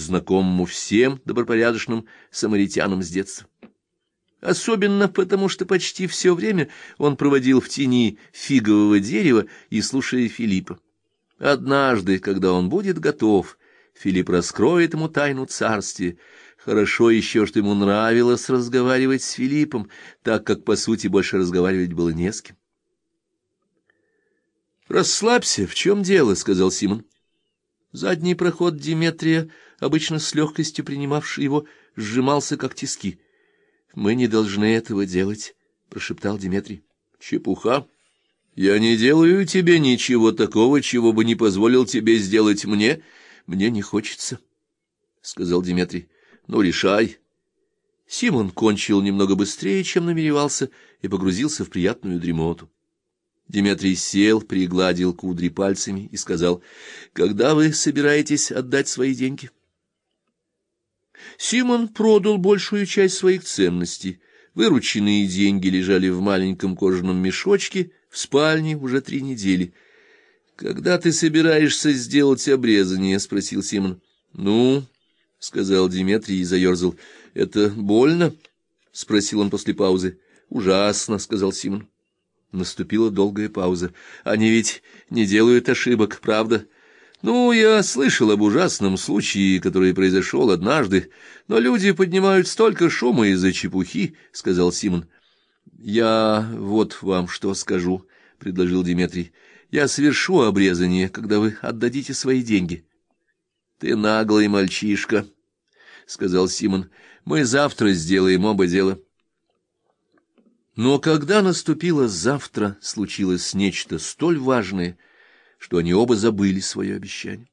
знакомому всем добропорядочным самаритянам с детства. Особенно потому, что почти все время он проводил в тени фигового дерева и слушая Филиппа. Однажды, когда он будет готов, Филипп раскроет ему тайну царствия. Хорошо еще, что ему нравилось разговаривать с Филиппом, так как, по сути, больше разговаривать было не с кем. «Расслабься, в чем дело?» — сказал Симон. Задний проход Диметрия, обычно с легкостью принимавший его, сжимался, как тиски — мы не должны этого делать, прошептал Дмитрий. Чепуха. Я не делаю тебе ничего такого, чего бы не позволил тебе сделать мне. Мне не хочется, сказал Дмитрий. Ну, решай. Симон кончил немного быстрее, чем намеревался, и погрузился в приятную дремоту. Дмитрий сел, пригладил кудри пальцами и сказал, «Когда вы собираетесь отдать свои деньги?» Симон продал большую часть своих ценностей. Вырученные деньги лежали в маленьком кожаном мешочке в спальне уже три недели. «Когда ты собираешься сделать обрезание?» — спросил Симон. «Ну?» — сказал Диметрий и заерзал. «Это больно?» — спросил он после паузы. «Ужасно», — сказал Симон. Наступила долгая пауза. «Они ведь не делают ошибок, правда?» Ну, я слышал об ужасном случае, который произошел однажды, но люди поднимают столько шума из-за чепухи, — сказал Симон. — Я вот вам что скажу, — предложил Дмитрий. — Я совершу обрезание, когда вы отдадите свои деньги. — Ты наглый мальчишка, — сказал Симон. — Мы завтра сделаем оба дела. Но когда наступило завтра, случилось нечто столь важное — что они оба забыли свое обещание.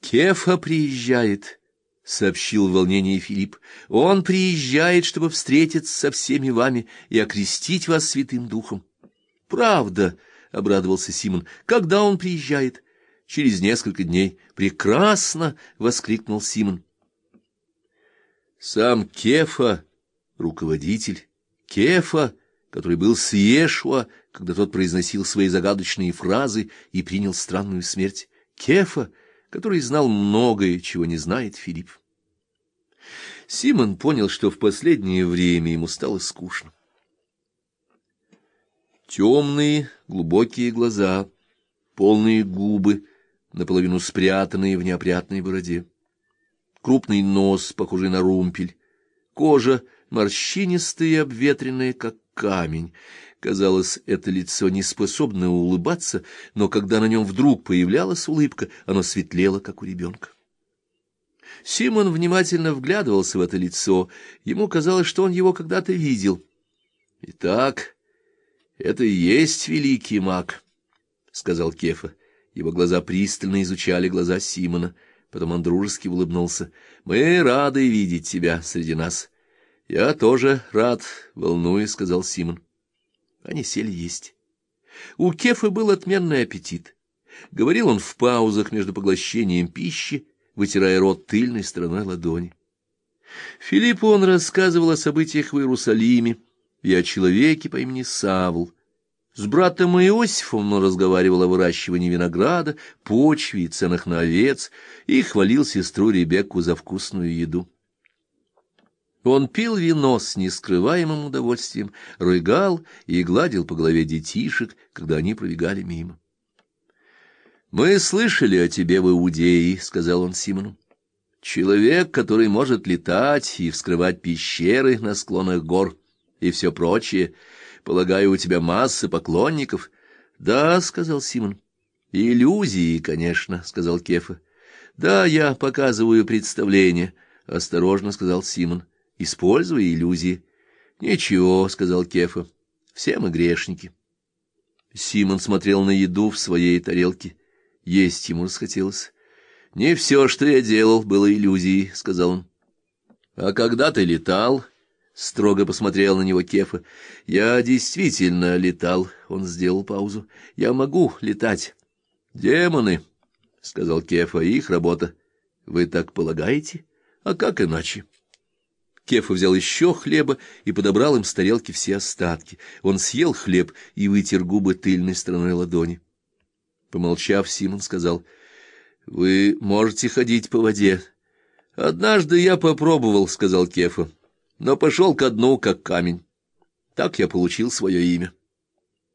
«Кефа приезжает», — сообщил в волнении Филипп. «Он приезжает, чтобы встретиться со всеми вами и окрестить вас святым духом». «Правда», — обрадовался Симон, — «когда он приезжает?» «Через несколько дней». «Прекрасно!» — воскликнул Симон. Сам Кефа, руководитель, Кефа, который был с Иешуа, когда тот произносил свои загадочные фразы и принял странную смерть, Кефа, который знал многое, чего не знает Филипп. Симон понял, что в последнее время ему стало скучно. Темные, глубокие глаза, полные губы, наполовину спрятанные в неопрятной бороде, крупный нос, похожий на румпель, кожа морщинистая и обветренная, как камень. Казалось, это лицо не способно улыбаться, но когда на нем вдруг появлялась улыбка, оно светлело, как у ребенка. Симон внимательно вглядывался в это лицо. Ему казалось, что он его когда-то видел. «Итак, это и есть великий маг», — сказал Кефа. Его глаза пристально изучали глаза Симона. Потом он дружески улыбнулся. «Мы рады видеть тебя среди нас. «Я тоже рад, волнуюсь», — сказал Симон. Они сели есть. У Кефы был отменный аппетит. Говорил он в паузах между поглощением пищи, вытирая рот тыльной стороной ладони. Филиппу он рассказывал о событиях в Иерусалиме и о человеке по имени Савл. С братом Иосифом он разговаривал о выращивании винограда, почве и ценах на овец и хвалил сестру Ребекку за вкусную еду. Он пил вино с нескрываемым удовольствием, рыгал и гладил по голове детишек, когда они пробегали мимо. «Мы слышали о тебе в Иудее», — сказал он Симону. «Человек, который может летать и вскрывать пещеры на склонах гор и все прочее. Полагаю, у тебя масса поклонников». «Да», — сказал Симон. «Иллюзии, конечно», — сказал Кефа. «Да, я показываю представление», — осторожно сказал Симон используя иллюзии. — Ничего, — сказал Кефа, — все мы грешники. Симон смотрел на еду в своей тарелке. Есть ему расхотелось. — Не все, что я делал, было иллюзией, — сказал он. — А когда ты летал? — строго посмотрел на него Кефа. — Я действительно летал, — он сделал паузу. — Я могу летать. — Демоны, — сказал Кефа, — их работа. — Вы так полагаете? А как иначе? — Кефа взял еще хлеба и подобрал им с тарелки все остатки. Он съел хлеб и вытер губы тыльной стороной ладони. Помолчав, Симон сказал, —— Вы можете ходить по воде. — Однажды я попробовал, — сказал Кефа, — но пошел ко дну, как камень. Так я получил свое имя.